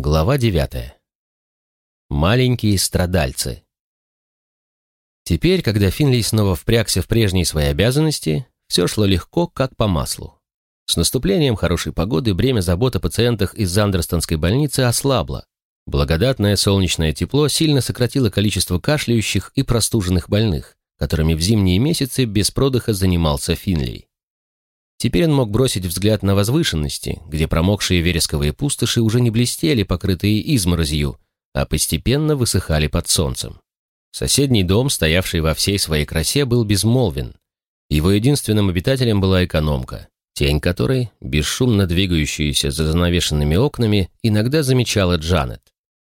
Глава девятая. Маленькие страдальцы. Теперь, когда Финли снова впрягся в прежние свои обязанности, все шло легко, как по маслу. С наступлением хорошей погоды бремя забот о пациентах из Андерстонской больницы ослабло. Благодатное солнечное тепло сильно сократило количество кашляющих и простуженных больных, которыми в зимние месяцы без продыха занимался Финли. Теперь он мог бросить взгляд на возвышенности, где промокшие вересковые пустоши уже не блестели, покрытые изморозью, а постепенно высыхали под солнцем. Соседний дом, стоявший во всей своей красе, был безмолвен. Его единственным обитателем была экономка, тень которой, бесшумно двигающаяся за занавешенными окнами, иногда замечала Джанет.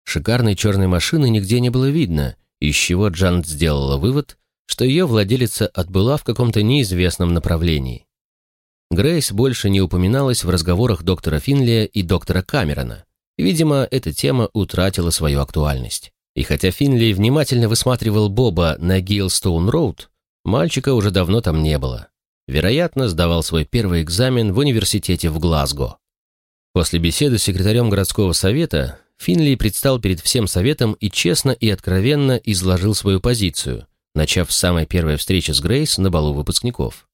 Шикарной черной машины нигде не было видно, из чего Джанет сделала вывод, что ее владелица отбыла в каком-то неизвестном направлении. Грейс больше не упоминалась в разговорах доктора Финлия и доктора Камерона. Видимо, эта тема утратила свою актуальность. И хотя Финли внимательно высматривал Боба на Гейлстоун-Роуд, мальчика уже давно там не было. Вероятно, сдавал свой первый экзамен в университете в Глазго. После беседы с секретарем городского совета Финли предстал перед всем советом и честно и откровенно изложил свою позицию, начав с самой первой встречи с Грейс на балу выпускников.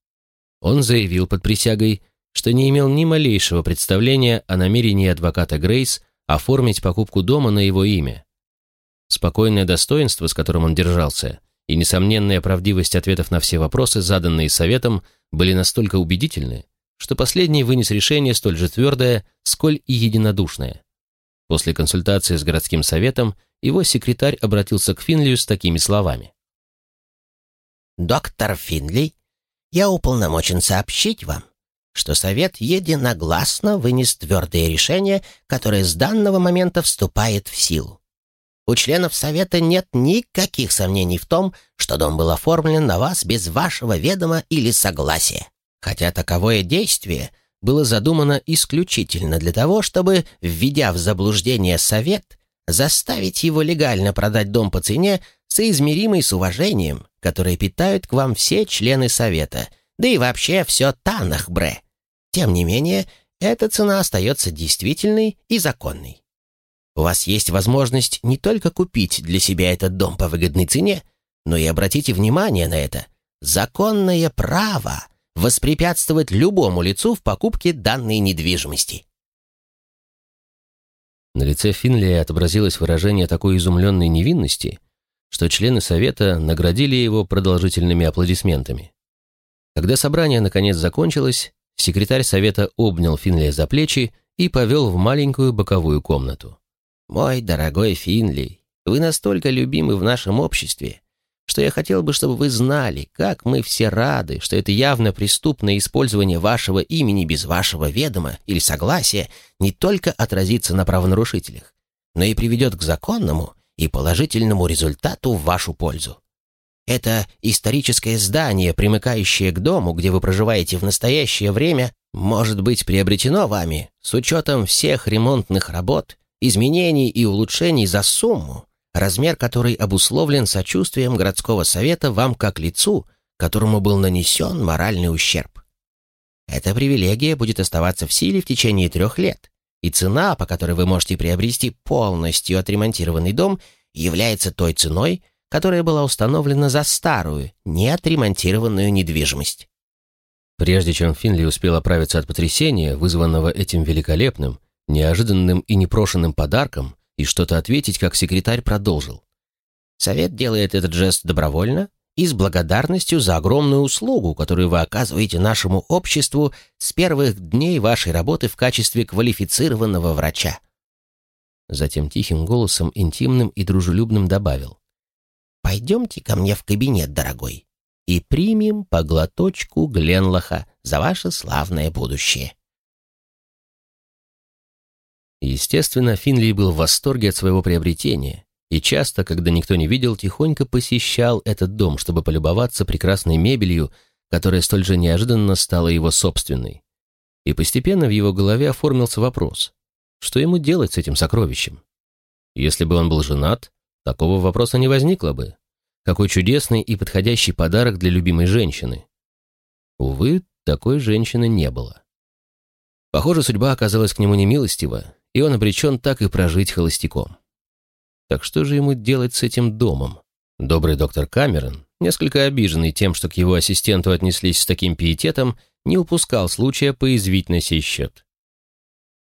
Он заявил под присягой, что не имел ни малейшего представления о намерении адвоката Грейс оформить покупку дома на его имя, Спокойное достоинство, с которым он держался, и несомненная правдивость ответов на все вопросы, заданные советом, были настолько убедительны, что последний вынес решение столь же твердое, сколь и единодушное. После консультации с городским советом его секретарь обратился к Финлию с такими словами. «Доктор Финли, я уполномочен сообщить вам, что Совет единогласно вынес твердое решение, которое с данного момента вступает в силу. У членов Совета нет никаких сомнений в том, что дом был оформлен на вас без вашего ведома или согласия. Хотя таковое действие было задумано исключительно для того, чтобы, введя в заблуждение Совет, заставить его легально продать дом по цене, соизмеримой с уважением, которое питают к вам все члены Совета, да и вообще все Танахбре. Тем не менее, эта цена остается действительной и законной. У вас есть возможность не только купить для себя этот дом по выгодной цене, но и обратите внимание на это. Законное право воспрепятствовать любому лицу в покупке данной недвижимости. На лице Финлия отобразилось выражение такой изумленной невинности, что члены совета наградили его продолжительными аплодисментами. Когда собрание наконец закончилось, секретарь совета обнял Финлия за плечи и повел в маленькую боковую комнату. «Мой дорогой Финли, вы настолько любимы в нашем обществе, что я хотел бы, чтобы вы знали, как мы все рады, что это явно преступное использование вашего имени без вашего ведома или согласия не только отразится на правонарушителях, но и приведет к законному и положительному результату в вашу пользу. Это историческое здание, примыкающее к дому, где вы проживаете в настоящее время, может быть приобретено вами с учетом всех ремонтных работ изменений и улучшений за сумму, размер которой обусловлен сочувствием городского совета вам как лицу, которому был нанесен моральный ущерб. Эта привилегия будет оставаться в силе в течение трех лет, и цена, по которой вы можете приобрести полностью отремонтированный дом, является той ценой, которая была установлена за старую, неотремонтированную недвижимость. Прежде чем Финли успел оправиться от потрясения, вызванного этим великолепным, неожиданным и непрошенным подарком и что-то ответить, как секретарь продолжил. Совет делает этот жест добровольно и с благодарностью за огромную услугу, которую вы оказываете нашему обществу с первых дней вашей работы в качестве квалифицированного врача. Затем тихим голосом, интимным и дружелюбным добавил. «Пойдемте ко мне в кабинет, дорогой, и примем по глоточку Гленлаха за ваше славное будущее». Естественно, Финли был в восторге от своего приобретения и часто, когда никто не видел, тихонько посещал этот дом, чтобы полюбоваться прекрасной мебелью, которая столь же неожиданно стала его собственной. И постепенно в его голове оформился вопрос, что ему делать с этим сокровищем? Если бы он был женат, такого вопроса не возникло бы. Какой чудесный и подходящий подарок для любимой женщины. Увы, такой женщины не было. Похоже, судьба оказалась к нему немилостива, и он обречен так и прожить холостяком. Так что же ему делать с этим домом? Добрый доктор Камерон, несколько обиженный тем, что к его ассистенту отнеслись с таким пиететом, не упускал случая поязвить на сей счет.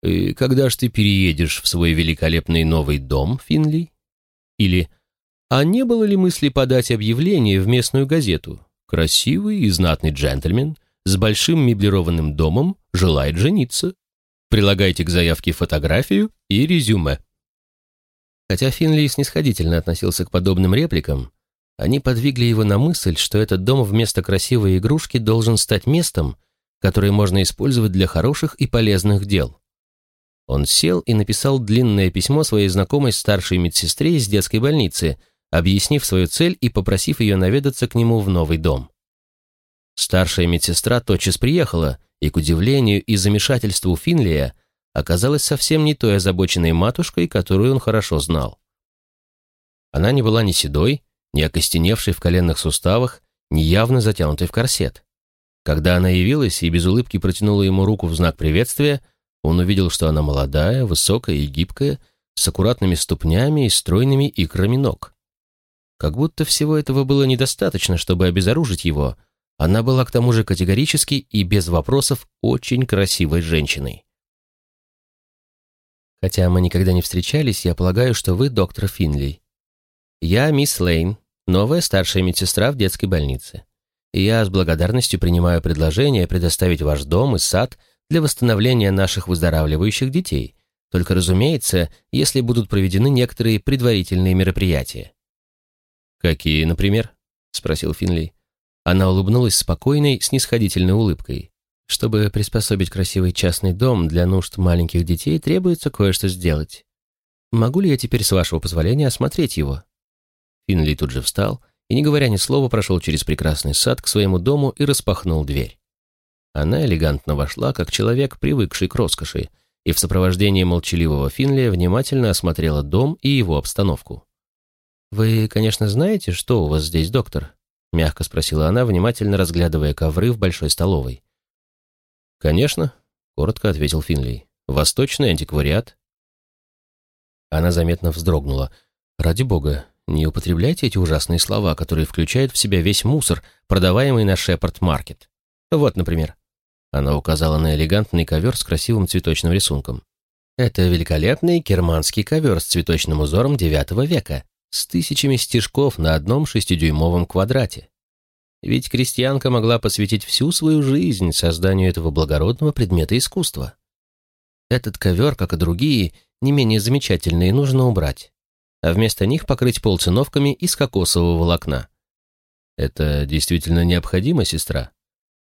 «И когда ж ты переедешь в свой великолепный новый дом, Финли?» Или «А не было ли мысли подать объявление в местную газету? Красивый и знатный джентльмен с большим меблированным домом желает жениться. Прилагайте к заявке фотографию и резюме». Хотя Финли снисходительно относился к подобным репликам, они подвигли его на мысль, что этот дом вместо красивой игрушки должен стать местом, которое можно использовать для хороших и полезных дел. Он сел и написал длинное письмо своей знакомой старшей медсестре из детской больницы, объяснив свою цель и попросив ее наведаться к нему в новый дом. Старшая медсестра тотчас приехала, и, к удивлению и замешательству Финлия, оказалась совсем не той озабоченной матушкой, которую он хорошо знал. Она не была ни седой, ни окостеневшей в коленных суставах, ни явно затянутой в корсет. Когда она явилась и без улыбки протянула ему руку в знак приветствия, он увидел, что она молодая, высокая и гибкая, с аккуратными ступнями и стройными икрами ног. Как будто всего этого было недостаточно, чтобы обезоружить его, она была к тому же категорически и без вопросов очень красивой женщиной. Хотя мы никогда не встречались, я полагаю, что вы доктор Финли. Я мисс Лейн, новая старшая медсестра в детской больнице. И я с благодарностью принимаю предложение предоставить ваш дом и сад для восстановления наших выздоравливающих детей, только, разумеется, если будут проведены некоторые предварительные мероприятия. «Какие, например?» — спросил Финли. Она улыбнулась спокойной, снисходительной улыбкой. «Чтобы приспособить красивый частный дом для нужд маленьких детей, требуется кое-что сделать. Могу ли я теперь, с вашего позволения, осмотреть его?» Финли тут же встал и, не говоря ни слова, прошел через прекрасный сад к своему дому и распахнул дверь. Она элегантно вошла, как человек, привыкший к роскоши, и в сопровождении молчаливого Финлия внимательно осмотрела дом и его обстановку. «Вы, конечно, знаете, что у вас здесь, доктор?» — мягко спросила она, внимательно разглядывая ковры в большой столовой. «Конечно», — коротко ответил Финли. «Восточный антиквариат». Она заметно вздрогнула. «Ради бога, не употребляйте эти ужасные слова, которые включают в себя весь мусор, продаваемый на Шепард-маркет. Вот, например, она указала на элегантный ковер с красивым цветочным рисунком. Это великолепный керманский ковер с цветочным узором IX века, с тысячами стежков на одном шестидюймовом квадрате. Ведь крестьянка могла посвятить всю свою жизнь созданию этого благородного предмета искусства. Этот ковер, как и другие, не менее замечательные, нужно убрать, а вместо них покрыть пол циновками из кокосового волокна. Это действительно необходимо, сестра?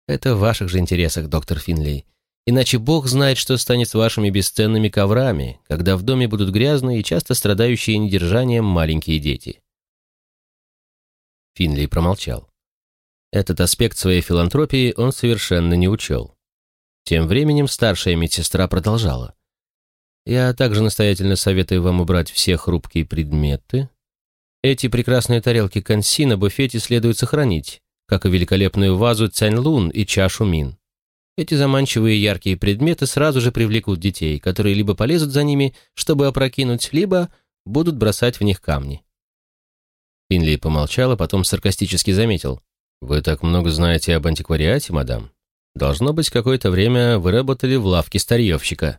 Это в ваших же интересах, доктор Финлей. Иначе Бог знает, что станет с вашими бесценными коврами, когда в доме будут грязные и часто страдающие недержанием маленькие дети. Финли промолчал. Этот аспект своей филантропии он совершенно не учел. Тем временем старшая медсестра продолжала. «Я также настоятельно советую вам убрать все хрупкие предметы. Эти прекрасные тарелки конси на буфете следует сохранить, как и великолепную вазу Цянь-Лун и чашу Мин. Эти заманчивые яркие предметы сразу же привлекут детей, которые либо полезут за ними, чтобы опрокинуть, либо будут бросать в них камни. Финли помолчал, а потом саркастически заметил. «Вы так много знаете об антиквариате, мадам. Должно быть, какое-то время вы работали в лавке старьевщика».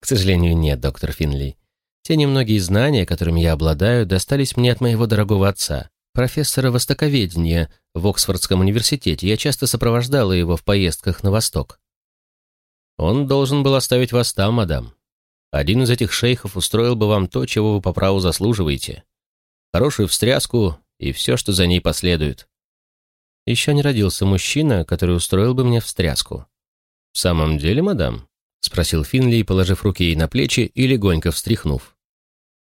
«К сожалению, нет, доктор Финли. Те немногие знания, которыми я обладаю, достались мне от моего дорогого отца профессора востоковедения в Оксфордском университете. Я часто сопровождала его в поездках на восток. Он должен был оставить вас там, мадам. Один из этих шейхов устроил бы вам то, чего вы по праву заслуживаете. Хорошую встряску и все, что за ней последует. Еще не родился мужчина, который устроил бы мне встряску. «В самом деле, мадам?» — спросил Финли, положив руки ей на плечи и легонько встряхнув.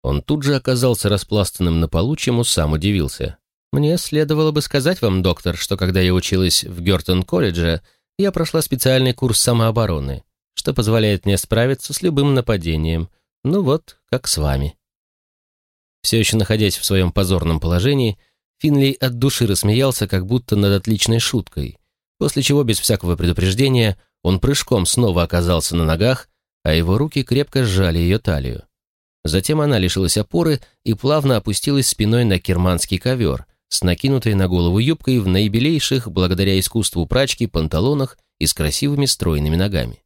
Он тут же оказался распластанным на полу, чему сам удивился. «Мне следовало бы сказать вам, доктор, что когда я училась в Гёртон-колледже, я прошла специальный курс самообороны, что позволяет мне справиться с любым нападением. Ну вот, как с вами». Все еще находясь в своем позорном положении, Финли от души рассмеялся, как будто над отличной шуткой, после чего, без всякого предупреждения, он прыжком снова оказался на ногах, а его руки крепко сжали ее талию. Затем она лишилась опоры и плавно опустилась спиной на керманский ковер с накинутой на голову юбкой в наибелейших, благодаря искусству прачки, панталонах и с красивыми стройными ногами.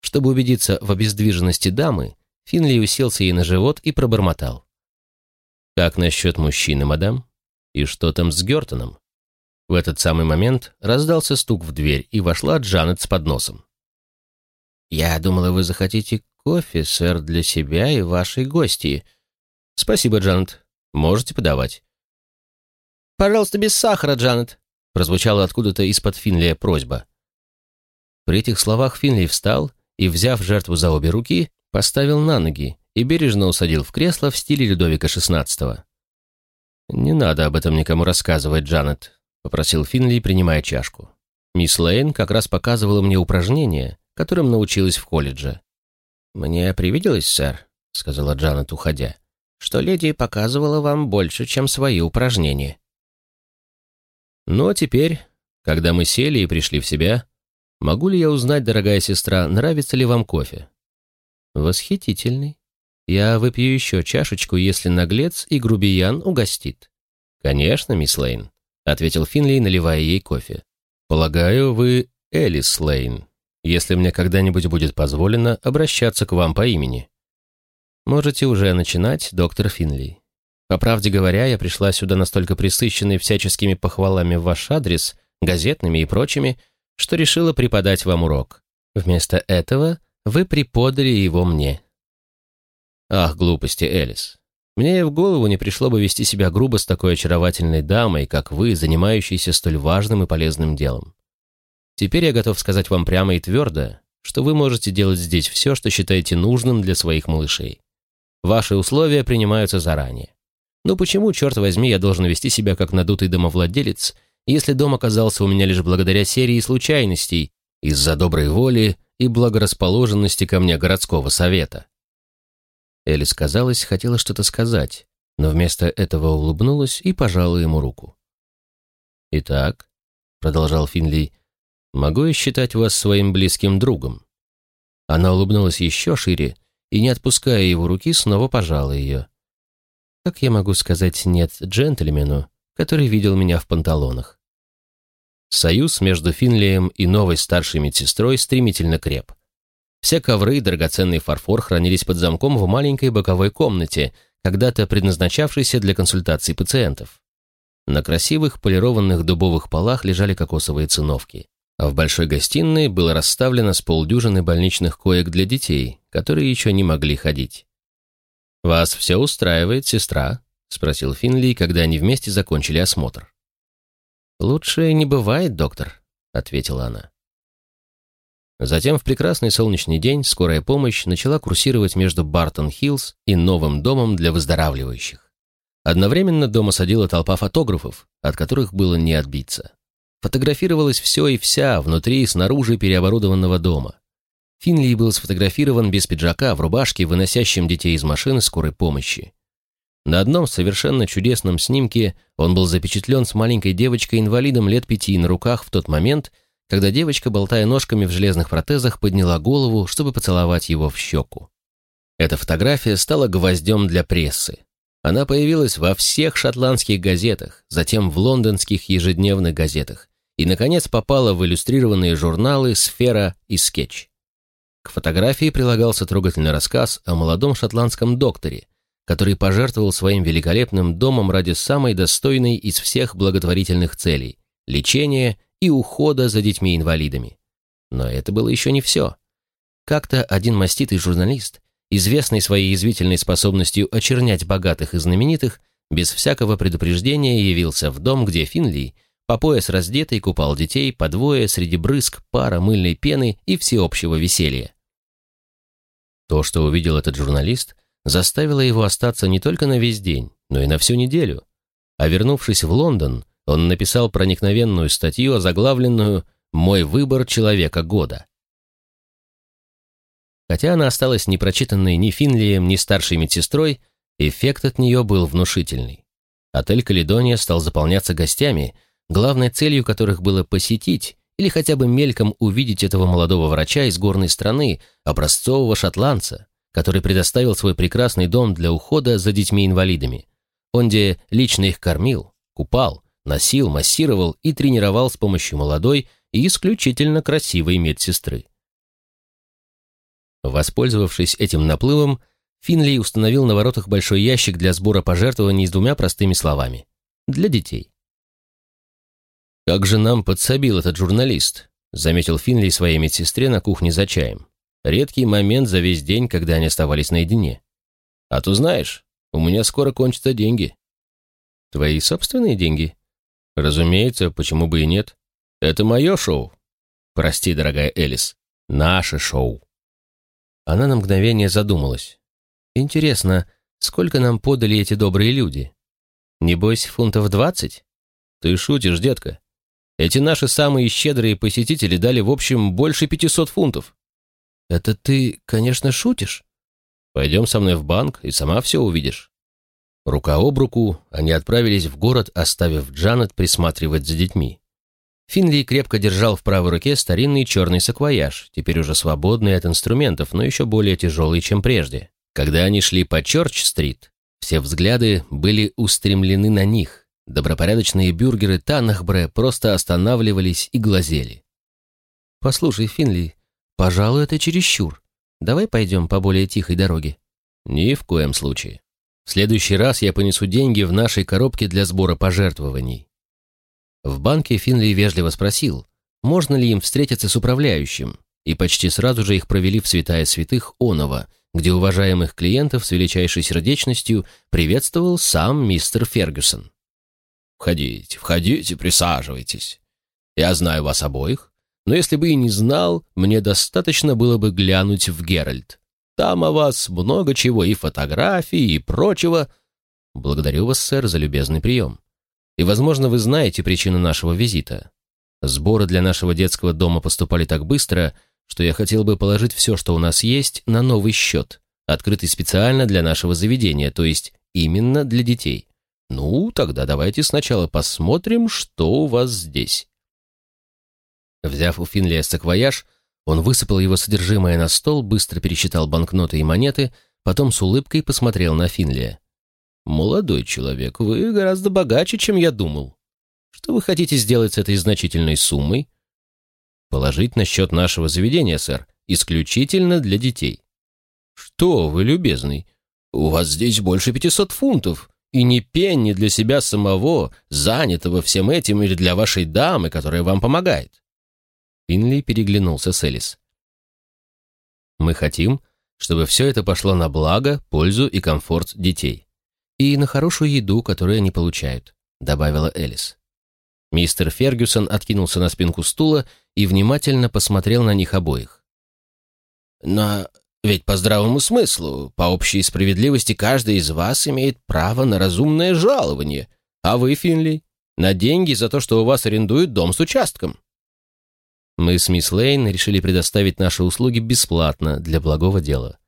Чтобы убедиться в обездвиженности дамы, Финли уселся ей на живот и пробормотал. «Как насчет мужчины, мадам? И что там с Гертоном?» В этот самый момент раздался стук в дверь, и вошла Джанет с подносом. «Я думала, вы захотите кофе, сэр, для себя и вашей гости». «Спасибо, Джанет. Можете подавать». «Пожалуйста, без сахара, Джанет», прозвучала откуда-то из-под Финлия просьба. При этих словах Финли встал и, взяв жертву за обе руки, поставил на ноги и бережно усадил в кресло в стиле Людовика XVI. «Не надо об этом никому рассказывать, Джанет», — попросил Финли, принимая чашку. «Мисс Лейн как раз показывала мне упражнения, которым научилась в колледже». «Мне привиделось, сэр», — сказала Джанет, уходя, «что леди показывала вам больше, чем свои упражнения». «Ну а теперь, когда мы сели и пришли в себя, могу ли я узнать, дорогая сестра, нравится ли вам кофе?» «Восхитительный. Я выпью еще чашечку, если наглец и грубиян угостит». «Конечно, мисс Лейн», — ответил Финли, наливая ей кофе. «Полагаю, вы Элис Лейн, если мне когда-нибудь будет позволено обращаться к вам по имени». «Можете уже начинать, доктор Финли. По правде говоря, я пришла сюда настолько присыщенной всяческими похвалами в ваш адрес, газетными и прочими, что решила преподать вам урок. Вместо этого вы преподали его мне. Ах, глупости, Элис. Мне и в голову не пришло бы вести себя грубо с такой очаровательной дамой, как вы, занимающейся столь важным и полезным делом. Теперь я готов сказать вам прямо и твердо, что вы можете делать здесь все, что считаете нужным для своих малышей. Ваши условия принимаются заранее. Но почему, черт возьми, я должен вести себя как надутый домовладелец, если дом оказался у меня лишь благодаря серии случайностей, из-за доброй воли и благорасположенности ко мне городского совета. Элис, казалось, хотела что-то сказать, но вместо этого улыбнулась и пожала ему руку. «Итак», — продолжал Финли, — «могу я считать вас своим близким другом?» Она улыбнулась еще шире и, не отпуская его руки, снова пожала ее. «Как я могу сказать «нет» джентльмену, который видел меня в панталонах?» Союз между Финлием и новой старшей медсестрой стремительно креп. Все ковры и драгоценный фарфор хранились под замком в маленькой боковой комнате, когда-то предназначавшейся для консультаций пациентов. На красивых полированных дубовых полах лежали кокосовые циновки, а в большой гостиной было расставлено с полдюжины больничных коек для детей, которые еще не могли ходить. «Вас все устраивает, сестра?» — спросил Финли, когда они вместе закончили осмотр. «Лучше не бывает, доктор», — ответила она. Затем в прекрасный солнечный день скорая помощь начала курсировать между Бартон-Хиллз и новым домом для выздоравливающих. Одновременно дома садила толпа фотографов, от которых было не отбиться. Фотографировалось все и вся внутри и снаружи переоборудованного дома. Финли был сфотографирован без пиджака в рубашке, выносящим детей из машины скорой помощи. На одном совершенно чудесном снимке он был запечатлен с маленькой девочкой-инвалидом лет пяти на руках в тот момент, когда девочка, болтая ножками в железных протезах, подняла голову, чтобы поцеловать его в щеку. Эта фотография стала гвоздем для прессы. Она появилась во всех шотландских газетах, затем в лондонских ежедневных газетах и, наконец, попала в иллюстрированные журналы «Сфера» и «Скетч». К фотографии прилагался трогательный рассказ о молодом шотландском докторе, который пожертвовал своим великолепным домом ради самой достойной из всех благотворительных целей – лечения и ухода за детьми-инвалидами. Но это было еще не все. Как-то один маститый журналист, известный своей язвительной способностью очернять богатых и знаменитых, без всякого предупреждения явился в дом, где Финли, по пояс раздетый, купал детей по двое среди брызг, пара, мыльной пены и всеобщего веселья. То, что увидел этот журналист – заставило его остаться не только на весь день, но и на всю неделю. А вернувшись в Лондон, он написал проникновенную статью, озаглавленную «Мой выбор человека года». Хотя она осталась непрочитанной ни Финлием, ни старшей медсестрой, эффект от нее был внушительный. Отель «Каледония» стал заполняться гостями, главной целью которых было посетить или хотя бы мельком увидеть этого молодого врача из горной страны, образцового шотландца, который предоставил свой прекрасный дом для ухода за детьми-инвалидами. Он где лично их кормил, купал, носил, массировал и тренировал с помощью молодой и исключительно красивой медсестры. Воспользовавшись этим наплывом, Финли установил на воротах большой ящик для сбора пожертвований с двумя простыми словами. Для детей. «Как же нам подсобил этот журналист», — заметил Финли своей медсестре на кухне за чаем. Редкий момент за весь день, когда они оставались наедине. «А то знаешь, у меня скоро кончатся деньги». «Твои собственные деньги?» «Разумеется, почему бы и нет. Это мое шоу». «Прости, дорогая Элис, наше шоу». Она на мгновение задумалась. «Интересно, сколько нам подали эти добрые люди? Небось, фунтов двадцать?» «Ты шутишь, детка. Эти наши самые щедрые посетители дали в общем больше 500 фунтов. Это ты, конечно, шутишь? Пойдем со мной в банк и сама все увидишь. Рука об руку они отправились в город, оставив Джанет присматривать за детьми. Финли крепко держал в правой руке старинный черный саквояж, теперь уже свободный от инструментов, но еще более тяжелый, чем прежде. Когда они шли по Чорч-стрит, все взгляды были устремлены на них, Добропорядочные бюргеры Танахбре просто останавливались и глазели. «Послушай, Финли, пожалуй, это чересчур. Давай пойдем по более тихой дороге». «Ни в коем случае. В следующий раз я понесу деньги в нашей коробке для сбора пожертвований». В банке Финли вежливо спросил, можно ли им встретиться с управляющим, и почти сразу же их провели в святая святых Онова, где уважаемых клиентов с величайшей сердечностью приветствовал сам мистер Фергюсон. Входите, входите, присаживайтесь. Я знаю вас обоих, но если бы и не знал, мне достаточно было бы глянуть в Геральт. Там о вас много чего, и фотографий, и прочего. Благодарю вас, сэр, за любезный прием. И, возможно, вы знаете причину нашего визита. Сборы для нашего детского дома поступали так быстро, что я хотел бы положить все, что у нас есть, на новый счет, открытый специально для нашего заведения, то есть именно для детей. Ну, тогда давайте сначала посмотрим, что у вас здесь. Взяв у Финлия саквояж, он высыпал его содержимое на стол, быстро пересчитал банкноты и монеты, потом с улыбкой посмотрел на Финлия. «Молодой человек, вы гораздо богаче, чем я думал. Что вы хотите сделать с этой значительной суммой?» «Положить на счет нашего заведения, сэр, исключительно для детей». «Что вы, любезный, у вас здесь больше пятисот фунтов и ни пенни для себя самого, занятого всем этим или для вашей дамы, которая вам помогает. Финли переглянулся с Элис. Мы хотим, чтобы все это пошло на благо, пользу и комфорт детей. И на хорошую еду, которую они получают, добавила Элис. Мистер Фергюсон откинулся на спинку стула и внимательно посмотрел на них обоих. «На ведь по здравому смыслу, по общей справедливости, каждый из вас имеет право на разумное жалование. А вы, Финли, на деньги за то, что у вас арендуют дом с участком. Мы с мисс Лейн решили предоставить наши услуги бесплатно для благого дела.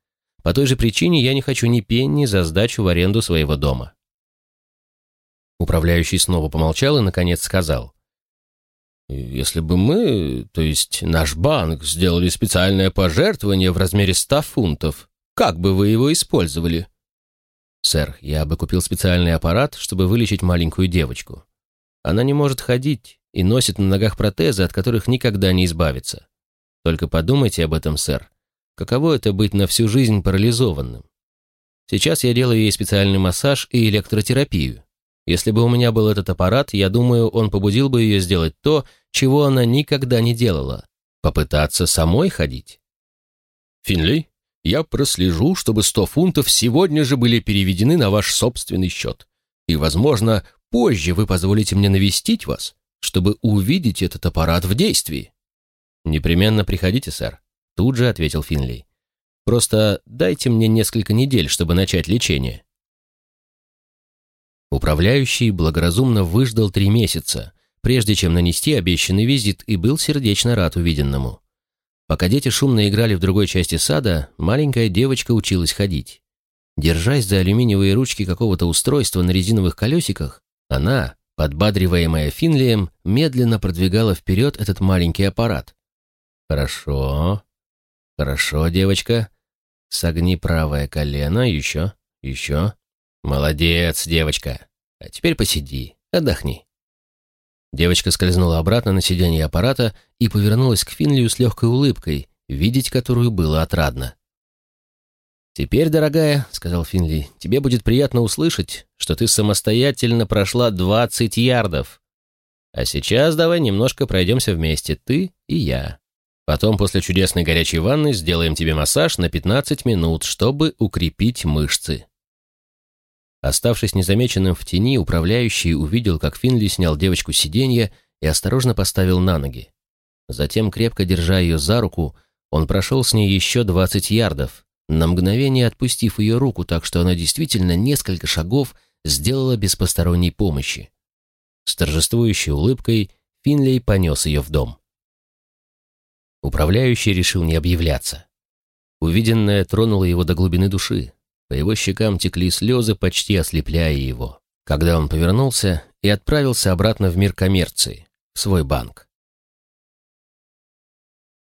По той же причине я не хочу ни пенни за сдачу в аренду своего дома. Управляющий снова помолчал и, наконец, сказал. Если бы мы, то есть наш банк, сделали специальное пожертвование в размере ста фунтов, как бы вы его использовали? Сэр, я бы купил специальный аппарат, чтобы вылечить маленькую девочку. Она не может ходить и носит на ногах протезы, от которых никогда не избавиться. Только подумайте об этом, сэр. Каково это быть на всю жизнь парализованным? Сейчас я делаю ей специальный массаж и электротерапию. Если бы у меня был этот аппарат, я думаю, он побудил бы ее сделать то, чего она никогда не делала — попытаться самой ходить. Финли, я прослежу, чтобы сто фунтов сегодня же были переведены на ваш собственный счет. И, возможно, позже вы позволите мне навестить вас, чтобы увидеть этот аппарат в действии. Непременно приходите, сэр, тут же ответил Финли. Просто дайте мне несколько недель, чтобы начать лечение. Управляющий благоразумно выждал три месяца, прежде чем нанести обещанный визит, и был сердечно рад увиденному. Пока дети шумно играли в другой части сада, маленькая девочка училась ходить. Держась за алюминиевые ручки какого-то устройства на резиновых колесиках, она, подбадриваемая Финлием, медленно продвигала вперед этот маленький аппарат. «Хорошо, хорошо, девочка. Согни правое колено, еще, еще. Молодец, девочка. А теперь посиди, отдохни». Девочка скользнула обратно на сиденье аппарата и повернулась к Финлию с легкой улыбкой, видеть которую было отрадно. «Теперь, дорогая», — сказал Финли, — «тебе будет приятно услышать, что ты самостоятельно прошла 20 ярдов. А сейчас давай немножко пройдемся вместе, ты и я. Потом после чудесной горячей ванны сделаем тебе массаж на 15 минут, чтобы укрепить мышцы». Оставшись незамеченным в тени, управляющий увидел, как Финли снял девочку с сиденья и осторожно поставил на ноги. Затем, крепко держа ее за руку, он прошел с ней еще 20 ярдов, на мгновение отпустив ее руку так, что она действительно несколько шагов сделала без посторонней помощи. С торжествующей улыбкой Финлей понес ее в дом. Управляющий решил не объявляться. Увиденное тронуло его до глубины души. По его щекам текли слезы, почти ослепляя его, когда он повернулся и отправился обратно в мир коммерции, в свой банк.